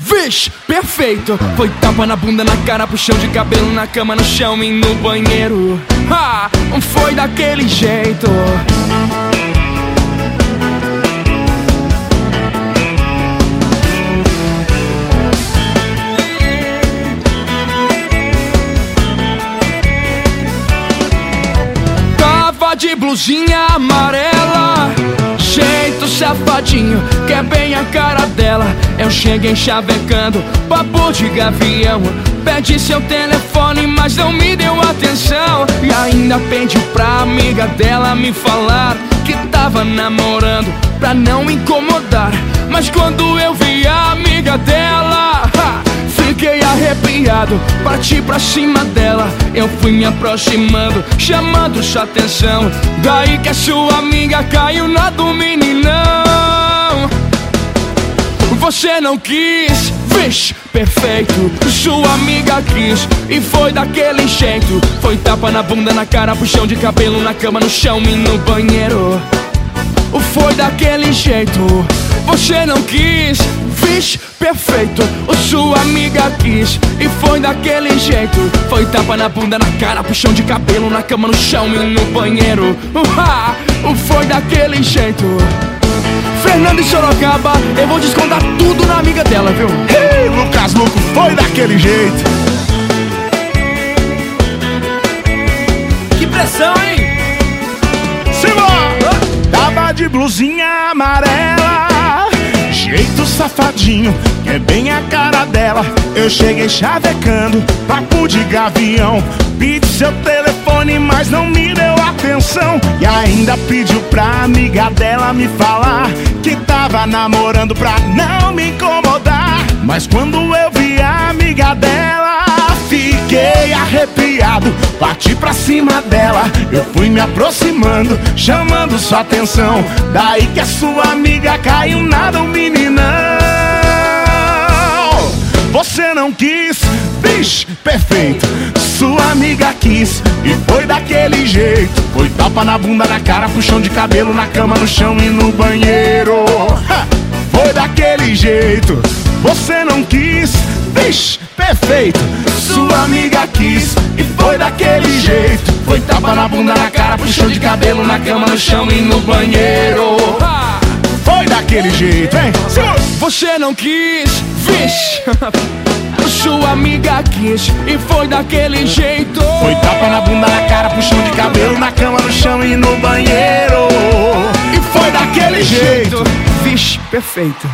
Vixe, perfeito. Foi tapa na bunda, na cara, puxão de cabelo Na cama, no chão e no banheiro. Ha, foi daquele jeito. Tava de blusinha amarela Jeito safadinho, que é bem a cara dela Eu cheguei chavecando, papo de gavião. Pede seu telefone, mas não me deu atenção. E ainda pede pra amiga dela me falar Que tava namorando, pra não incomodar. Mas quando eu vi a amiga dela Fiquei arrepiado, parti pra cima dela Eu fui me aproximando, chamando sua atenção. Daí que a sua amiga caiu na do meninão Você não quis, vixe, perfeito. Sua amiga quis. E foi daquele jeito. Foi tapa na bunda, na cara, puxão de cabelo Na cama, no chão e no banheiro. Foi daquele jeito. Você não quis, vixe, perfeito. Sua amiga quis. E foi daquele jeito. Foi tapa na bunda, na cara, puxão de cabelo Na cama, no chão e no banheiro. Foi daquele jeito Fernando e Sorocaba, eu vou descontar tudo na amiga dela, viu? Ei, Lucas Luco, foi daquele jeito. Que pressão, hein? Simba! Tava de blusinha amarela, jeito safadinho, que é bem a cara dela. Eu cheguei chavecando, papo de gavião. Pedi seu telefone, mas não me deu atenção. E ainda pediu pra amiga dela me falar que tava namorando pra não me incomodar. Mas quando eu vi a amiga dela, fiquei arrepiado. Parti pra cima dela, eu fui me aproximando, chamando sua atenção. Daí que a sua amiga caiu nada, um meninão. Você não quis, bicho, perfeito. Amiga quis e foi daquele jeito. Foi tapa na bunda, na cara, puxão de cabelo, na cama, no chão e no banheiro. Ha! Foi daquele jeito. Você não quis, bicho, perfeito. Sua amiga quis e foi daquele jeito. Foi tapa na bunda, na cara, puxão de cabelo, na cama, no chão e no banheiro. Foi daquele jeito, hein? Você não quis, vixe Sua amiga quis e foi daquele jeito. Foi tapa na bunda, na cara, puxão de cabelo Na cama, no chão e no banheiro. E foi daquele jeito. Vixe, perfeito